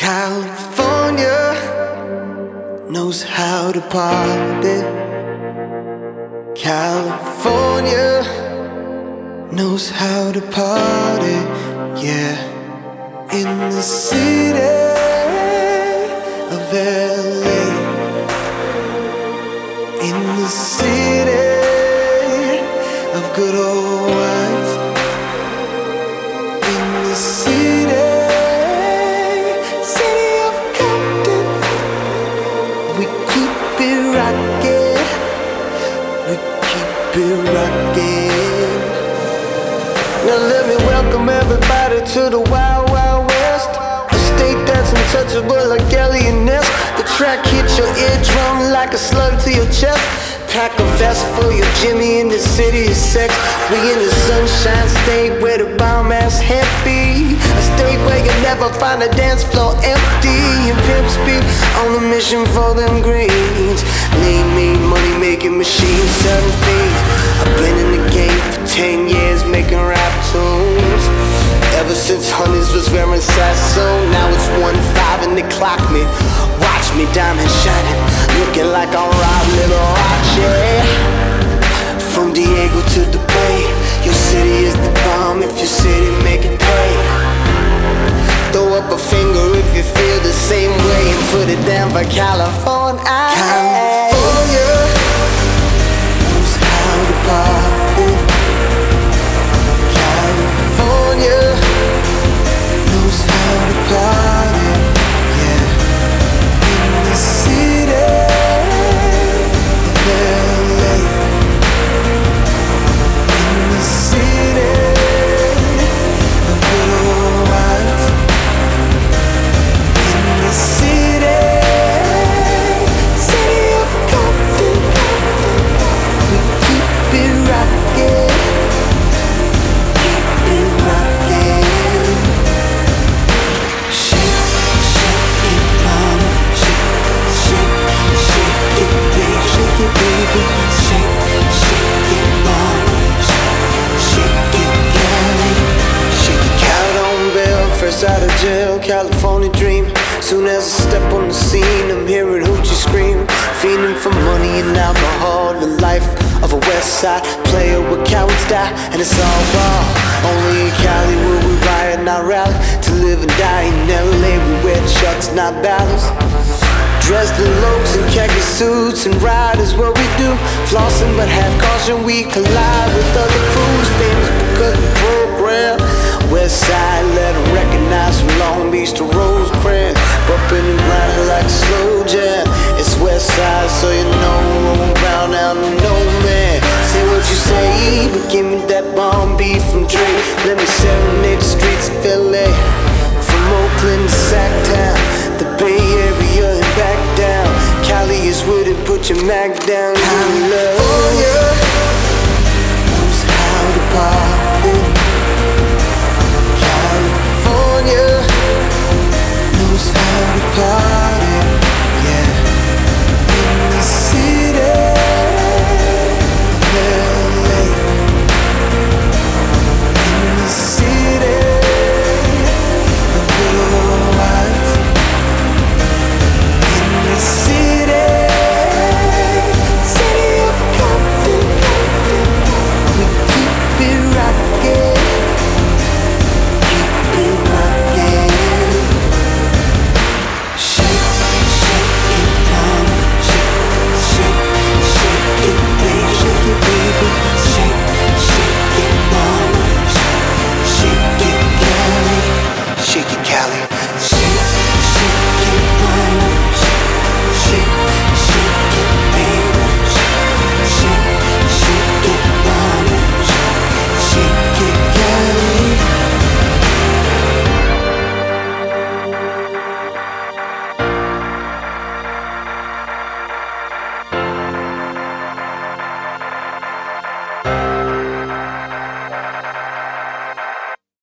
California knows how to party. California knows how to party. Yeah, in the city of LA. In the city of good old Watts. In the city, it rocking. Now let me welcome everybody to the Wild Wild West. A state that's untouchable like Ness. The track hits your eardrum like a slug to your chest. Pack a vest for your Jimmy in the city of sex. We in the sunshine state where the bomb ass happy. A state where you never find a dance floor empty. And pimp speed on a mission for them greens. Lean, mean, money making machines, I'm Liberace. From Diego to the Bay, your city is the bomb. If your city make it pay, throw up a finger if you feel the same way and put it down for. California California dream. Soon as I step on the scene, I'm hearing hoochie scream. Fiending for money and alcohol. The life of a West Side player where cowards die, and it's all raw. Only in Cali will we riot, not rally. To live and die in LA, we wear chucks, not Ballys. Dressed in locs and khaki suits and ride is what we do. Flossing, but have caution, we collide with other crews. Famous because we program. West side, Beach to Rosecrans. Bumping and grinding like a slow jam. It's West side, so you know I'm round out no man. Say what you say, but give me that bomb beef from Dre. Let me serenade the streets of LA. From Oakland to Sacktown, the Bay Area and back down. Cali is with it, put your Mac down.